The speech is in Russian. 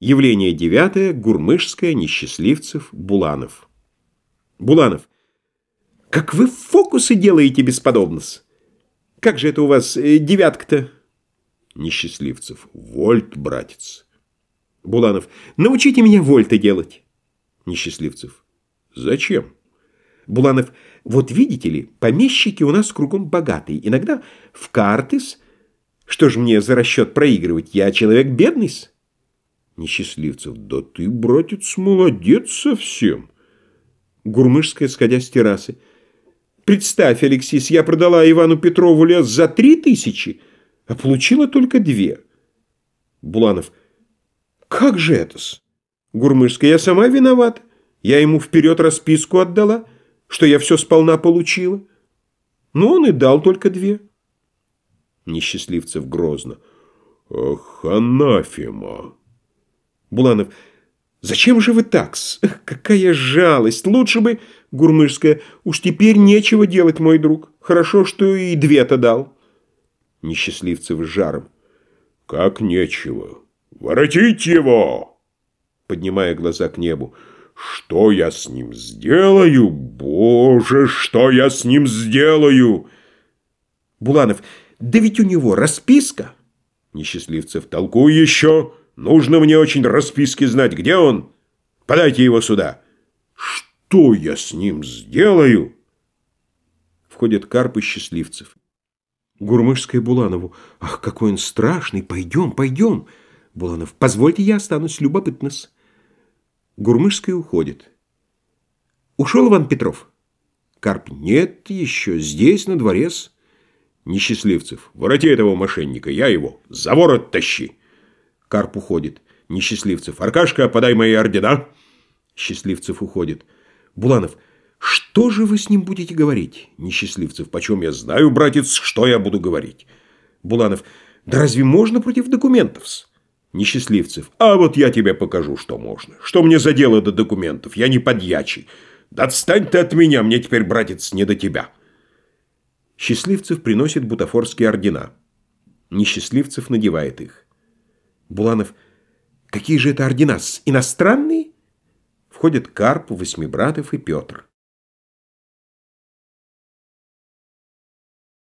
Явление девятое. Гурмышская, Несчастливцев, Буланов. Буланов. Как вы фокусы делаете бесподобно-с. Как же это у вас э, девятка-то? Несчастливцев. Вольт, братец. Буланов. Научите меня вольты делать. Несчастливцев. Зачем? Буланов. Вот видите ли, помещики у нас кругом богатые. Иногда в картыс. Что ж мне за расчет проигрывать? Я человек бедный-с. Несчастливцев. Да ты, братец, молодец совсем. Гурмышская, сходя с террасы. Представь, Алексис, я продала Ивану Петрову лес за три тысячи, а получила только две. Буланов. Как же это-с? Гурмышская, я сама виновата. Я ему вперед расписку отдала, что я все сполна получила. Но он и дал только две. Несчастливцев грозно. Ах, анафема! Буланов. «Зачем же вы так -с? Какая жалость! Лучше бы...» Гурмышская. «Уж теперь нечего делать, мой друг. Хорошо, что и две-то дал». Несчастливцев с жаром. «Как нечего? Воротить его!» Поднимая глаза к небу. «Что я с ним сделаю? Боже, что я с ним сделаю?» Буланов. «Да ведь у него расписка!» Несчастливцев. «Толкуй еще!» Нужно мне очень расписки знать, где он. Подайте его сюда. Что я с ним сделаю? Входят Карп и Счастливцев. Гурмышская Буланову. Ах, какой он страшный. Пойдем, пойдем. Буланов. Позвольте, я останусь любопытнос. Гурмышская уходит. Ушел Иван Петров? Карп. Нет еще. Здесь, на дворец. Несчастливцев. Вороти этого мошенника. Я его. За ворот тащи. Карп уходит. Несчастливцев. Аркашка, подай мои ордена. Счастливцев уходит. Буланов. Что же вы с ним будете говорить? Несчастливцев. Почем я знаю, братец, что я буду говорить? Буланов. Да разве можно против документов -с? Несчастливцев. А вот я тебе покажу, что можно. Что мне за дело до документов? Я не подьячий. Да отстань ты от меня, мне теперь, братец, не до тебя. Счастливцев приносит бутафорские ордена. Несчастливцев надевает их. Буланов. Какие же это ордена? Иностранные? Входят Карп, Восьмибратов и Петр.